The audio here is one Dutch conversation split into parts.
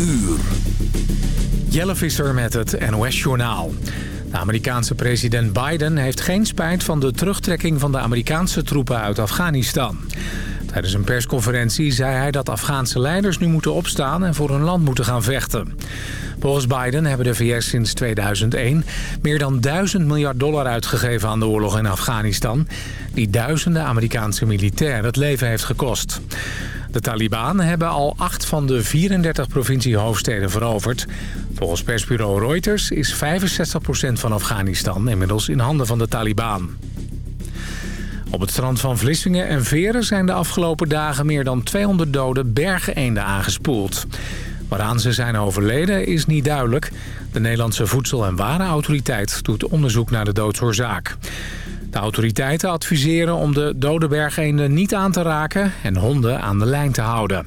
uur. Jelle Visser met het NOS-journaal. De Amerikaanse president Biden heeft geen spijt van de terugtrekking van de Amerikaanse troepen uit Afghanistan. Tijdens een persconferentie zei hij dat Afghaanse leiders nu moeten opstaan en voor hun land moeten gaan vechten. Volgens Biden hebben de VS sinds 2001 meer dan 1000 miljard dollar uitgegeven aan de oorlog in Afghanistan... die duizenden Amerikaanse militairen het leven heeft gekost. De Taliban hebben al acht van de 34 provinciehoofdsteden veroverd. Volgens persbureau Reuters is 65% van Afghanistan inmiddels in handen van de Taliban. Op het strand van Vlissingen en Veren zijn de afgelopen dagen meer dan 200 dode bergeenden aangespoeld. Waaraan ze zijn overleden is niet duidelijk. De Nederlandse Voedsel- en Warenautoriteit doet onderzoek naar de doodsoorzaak. De autoriteiten adviseren om de dode bergeenden niet aan te raken en honden aan de lijn te houden.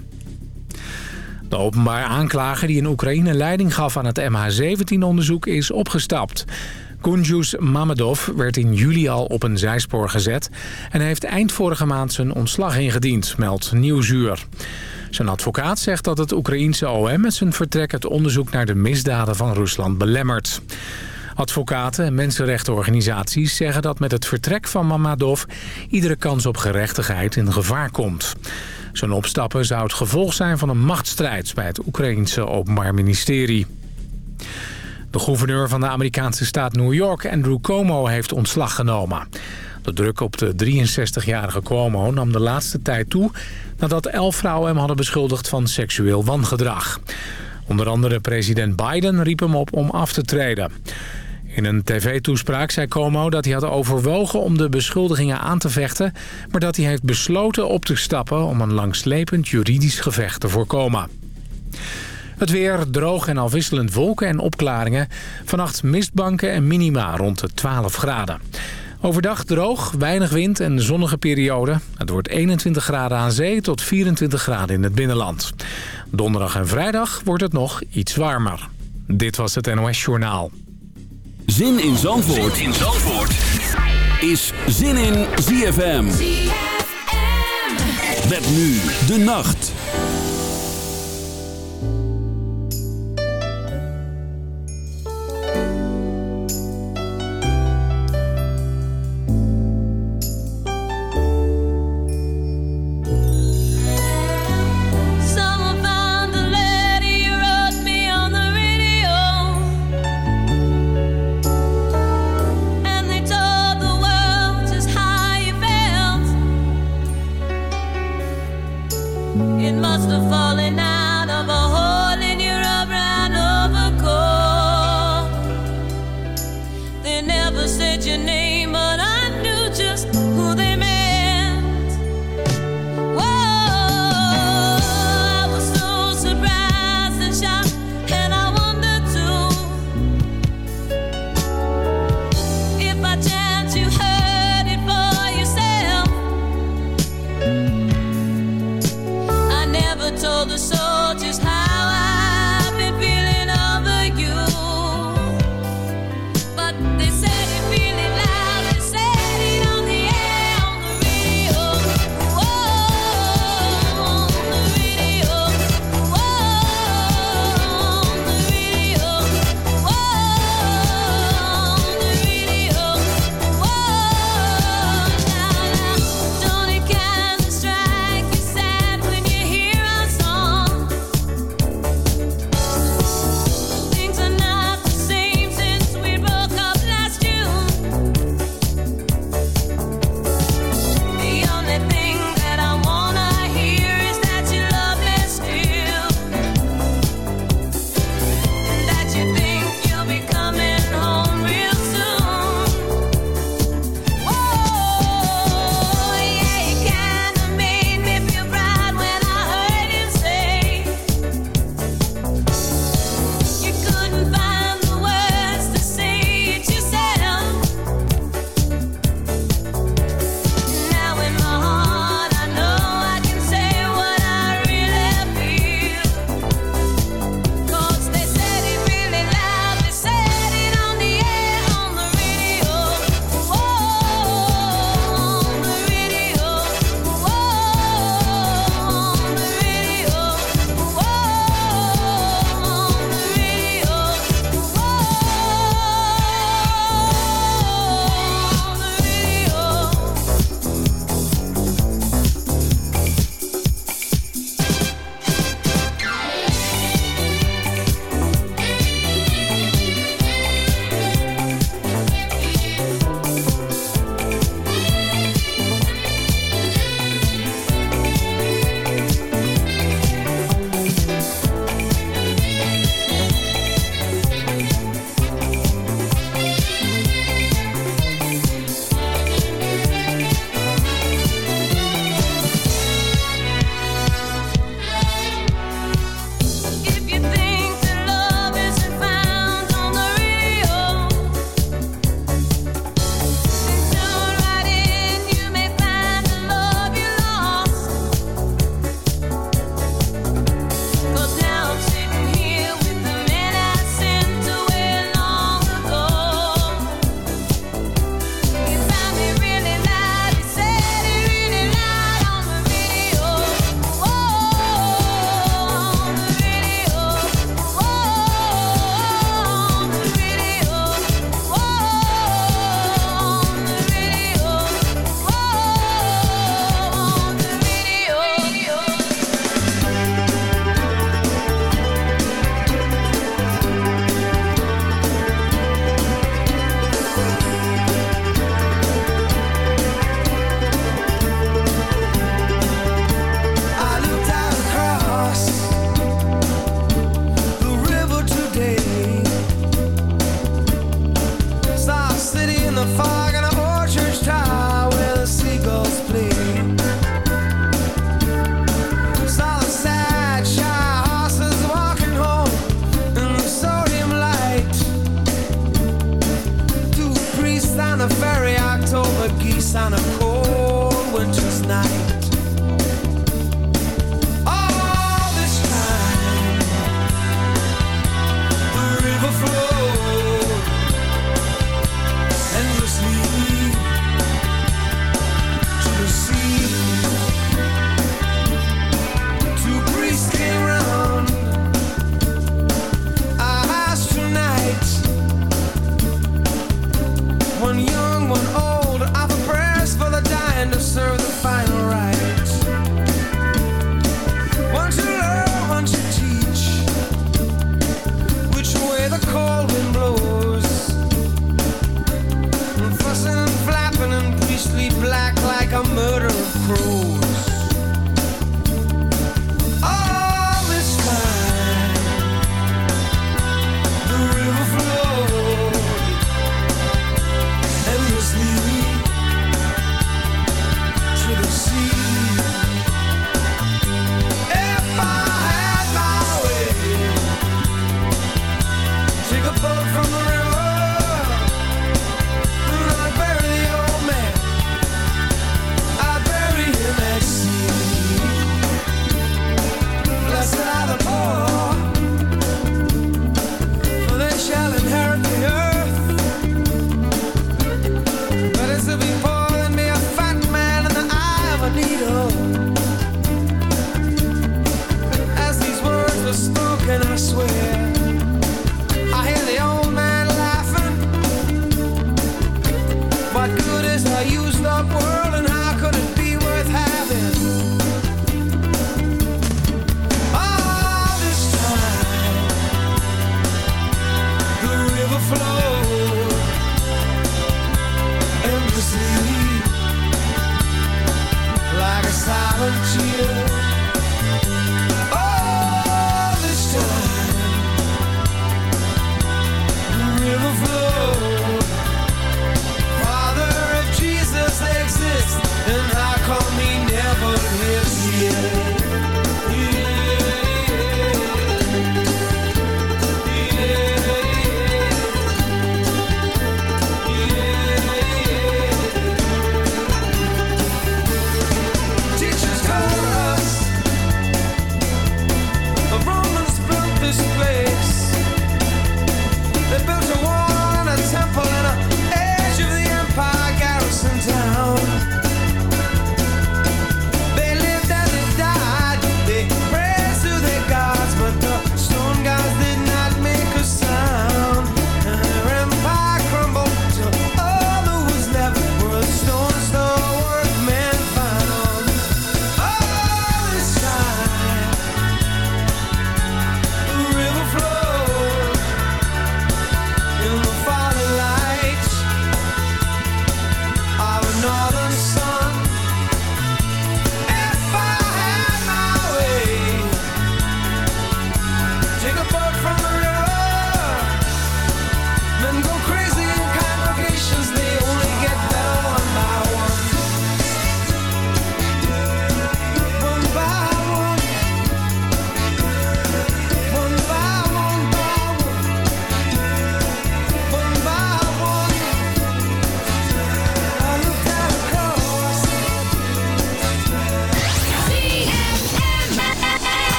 De openbaar aanklager die in Oekraïne leiding gaf aan het MH17-onderzoek is opgestapt. Kunjus Mamedov werd in juli al op een zijspoor gezet... en heeft eind vorige maand zijn ontslag ingediend, meldt Nieuwsuur. Zijn advocaat zegt dat het Oekraïense OM met zijn vertrek... het onderzoek naar de misdaden van Rusland belemmert. Advocaten en mensenrechtenorganisaties zeggen dat met het vertrek van Mamedov... iedere kans op gerechtigheid in gevaar komt. Zijn opstappen zou het gevolg zijn van een machtsstrijd... bij het Oekraïense Openbaar Ministerie. De gouverneur van de Amerikaanse staat New York, Andrew Cuomo, heeft ontslag genomen. De druk op de 63-jarige Cuomo nam de laatste tijd toe... nadat elf vrouwen hem hadden beschuldigd van seksueel wangedrag. Onder andere president Biden riep hem op om af te treden. In een tv-toespraak zei Cuomo dat hij had overwogen om de beschuldigingen aan te vechten... maar dat hij heeft besloten op te stappen om een langslepend juridisch gevecht te voorkomen. Het weer droog en afwisselend wolken en opklaringen. Vannacht mistbanken en minima rond de 12 graden. Overdag droog, weinig wind en zonnige periode. Het wordt 21 graden aan zee tot 24 graden in het binnenland. Donderdag en vrijdag wordt het nog iets warmer. Dit was het NOS Journaal. Zin in Zandvoort, zin in Zandvoort. is Zin in ZFM. ZFM. Met nu de nacht.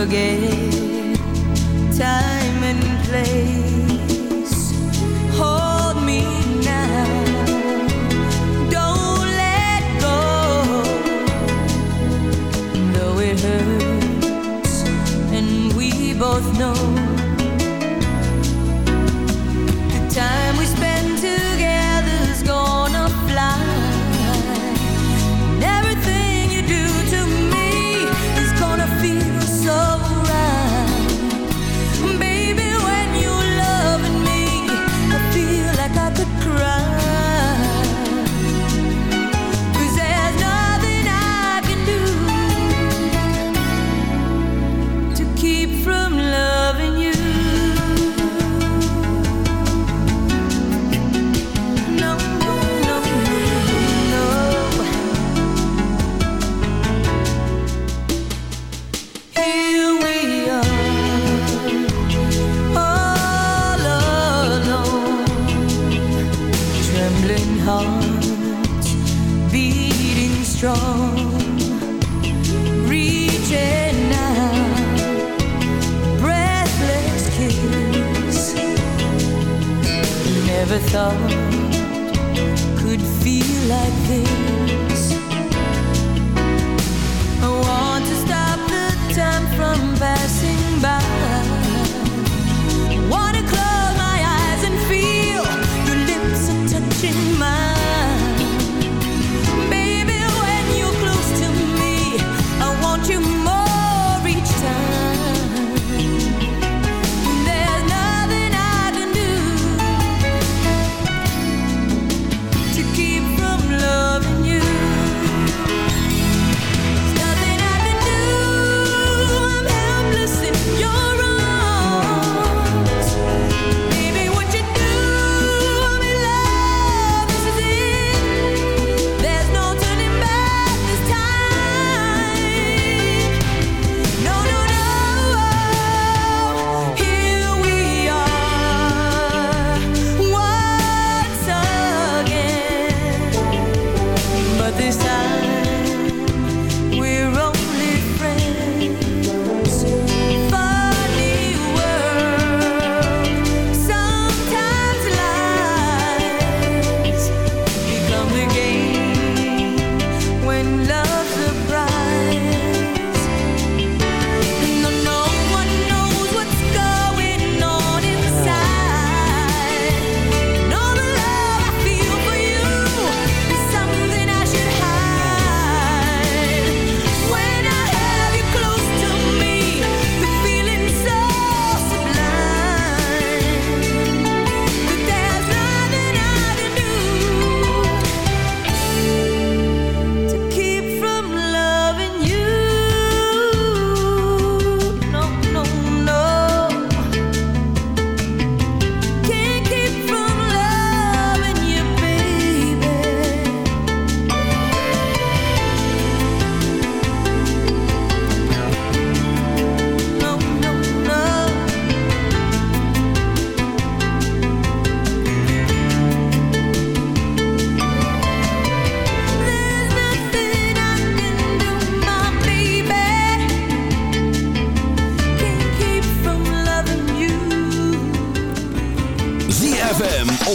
forget time and place. 到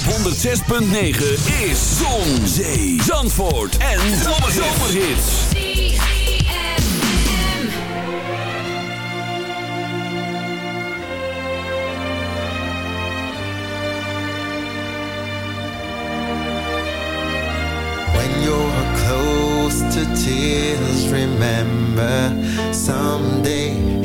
106.9 is Zon, Zee, Zandvoort en Zomerhits. When you're close to tears, remember someday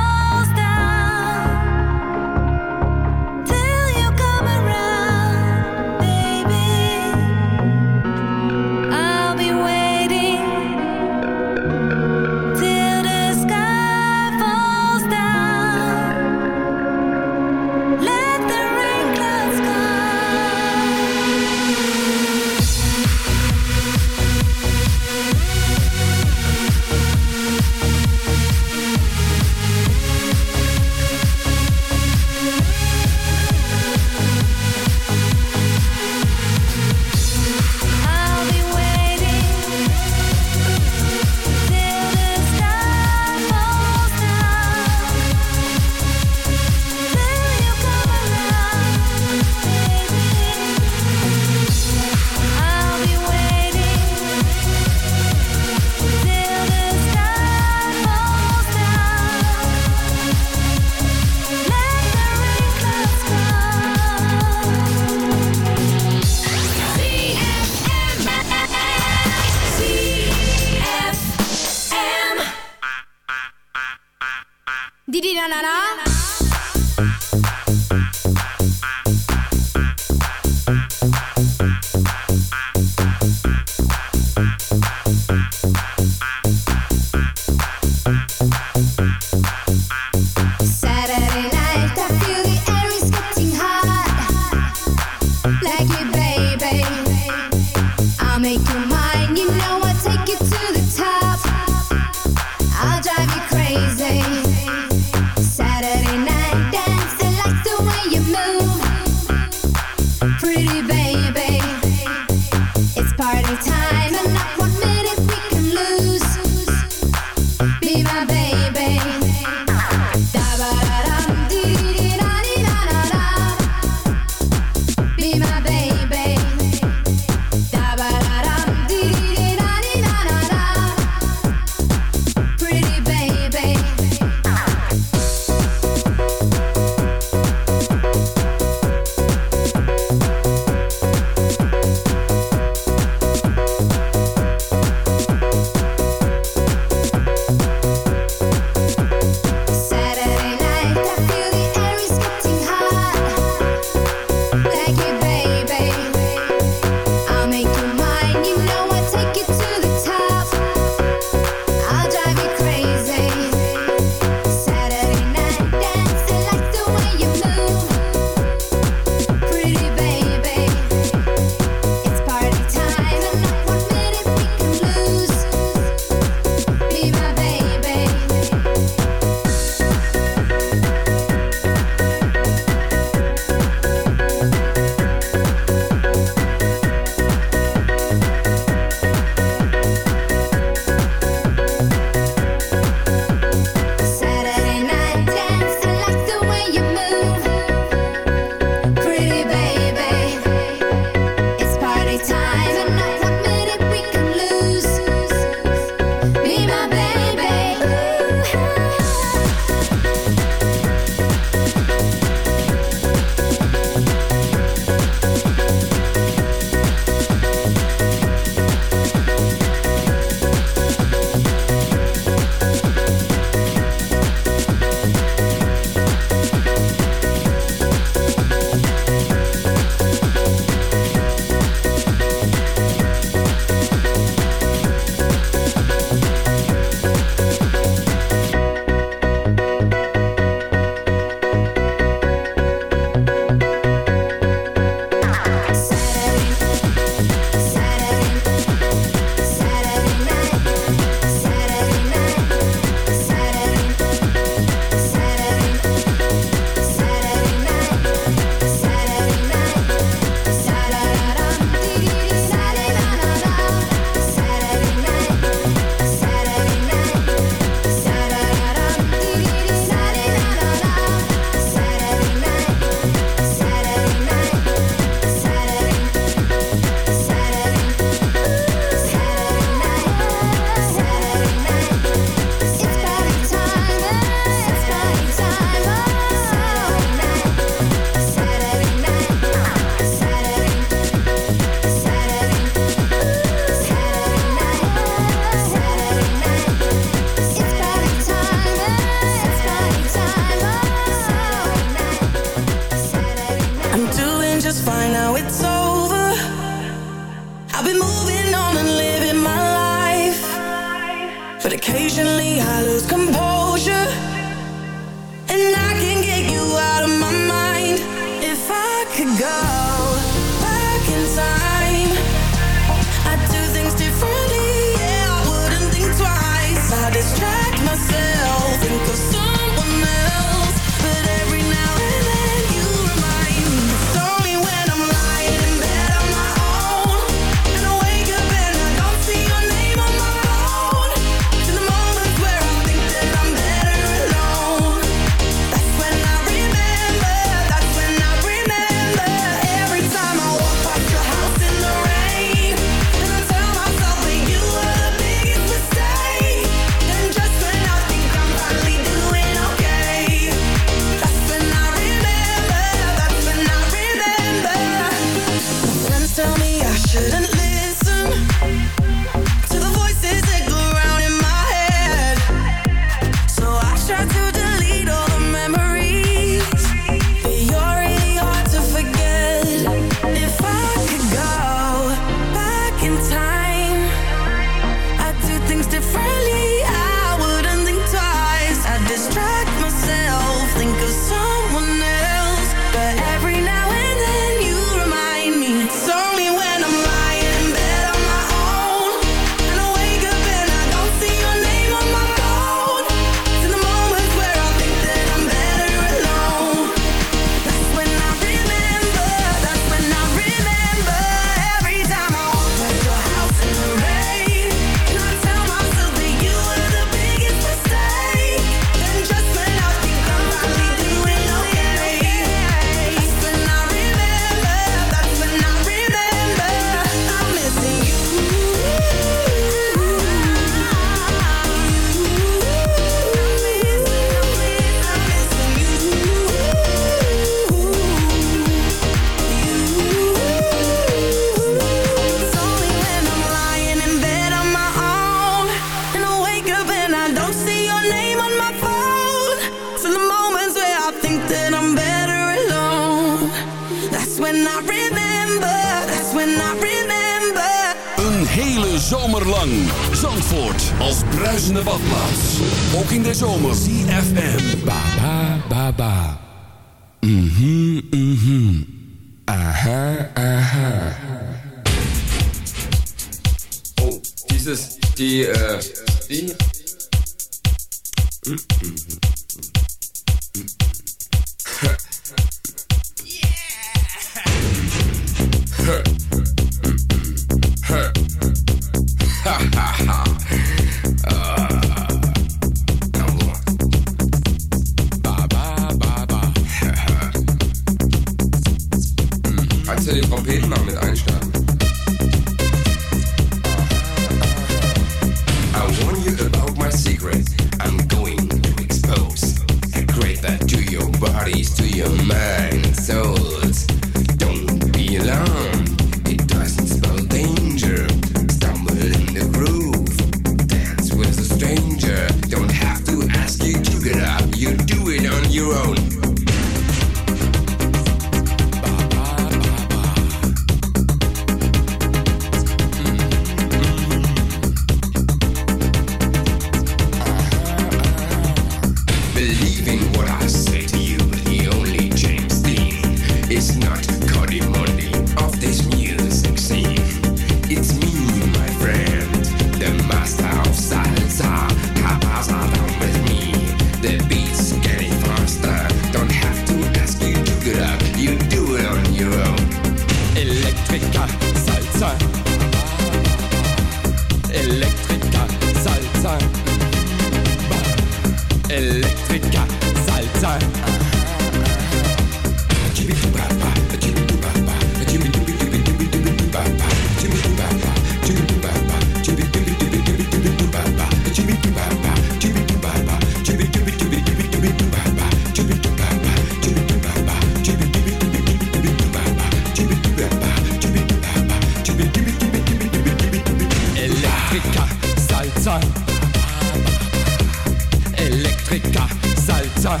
Elektrika salta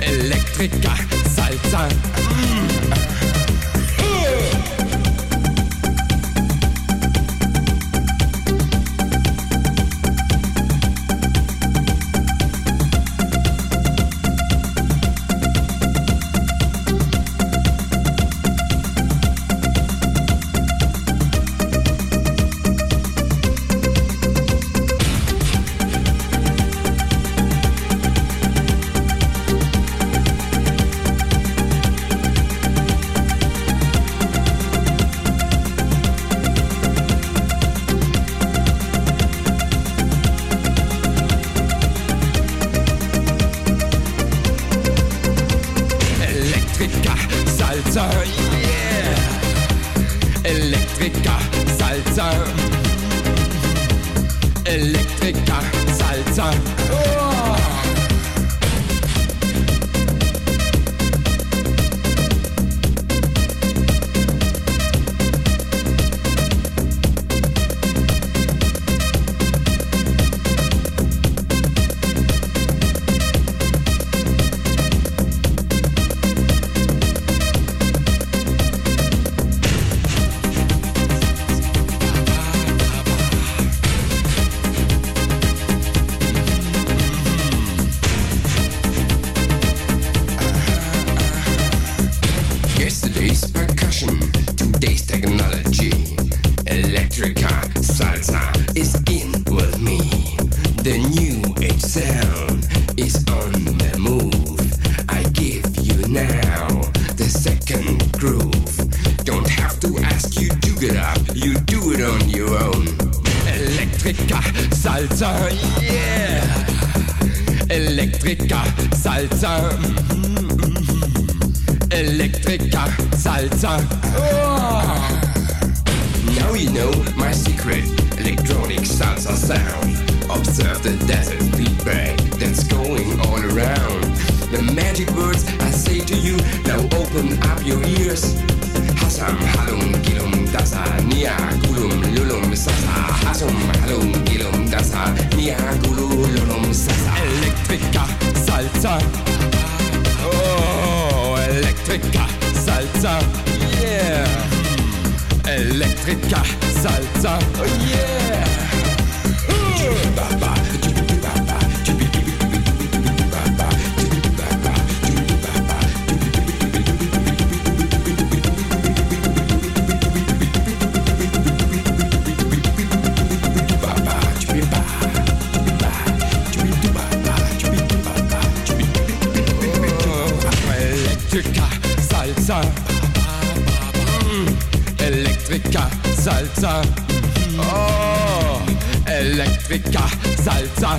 Elektrika salta groove. Don't have to ask you to get up, you do it on your own. Electrica Salsa, yeah! Electrica Salsa. Mm-hmm. Electrica Salsa. Oh. Now you know my secret electronic salsa sound. Observe the desert feedback that's going all around the magic words I say to you. Now open up your ears. Hasam, halum, gilum, dasa, nia, gulum, lulum, sasa. Hasam, halum, gilum, dasa, nia, gulum, lulum, sasa. Electrica salsa. Oh, electrica salsa. Yeah. Electrica salsa. Oh, yeah. Uh. Baba, Salsa. Oh, Elektrika Salsa.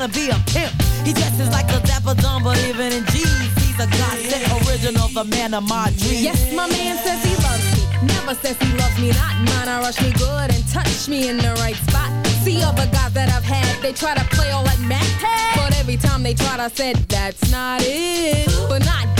Trying to be a pimp. He dresses like a dapper dumb, even in jeans, he's a godsend original, the man of my dreams. Yes, my man says he loves me. Never says he loves me not. Mine, I rush me good and touch me in the right spot. See other guys that I've had, they try to play all like Mac. But every time they tried, I said, that's not it. But not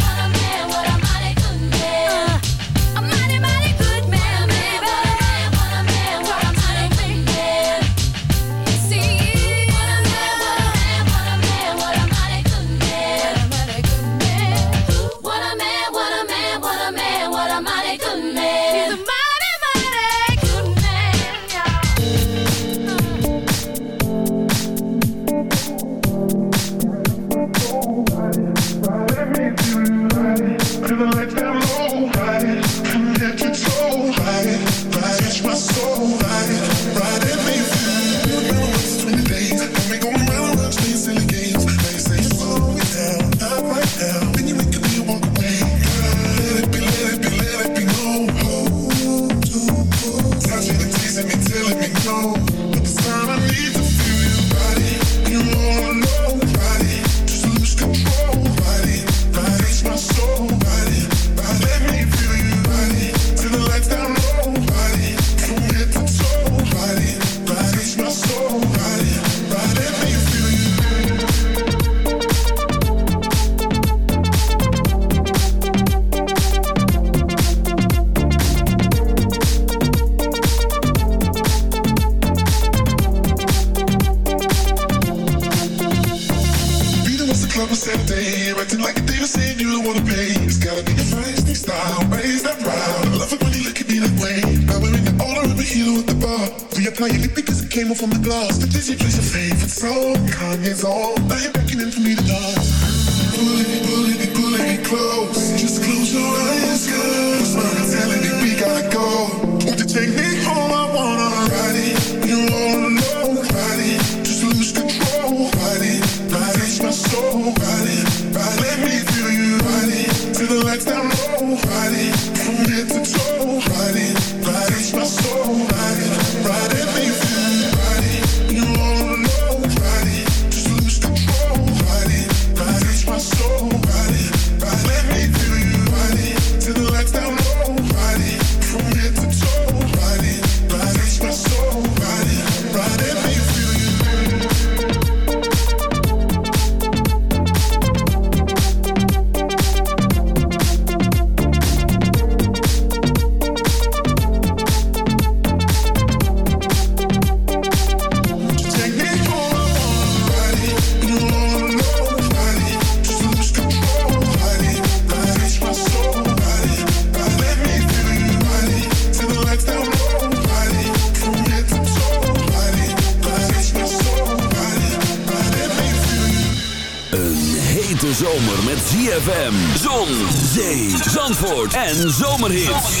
en zomerhits.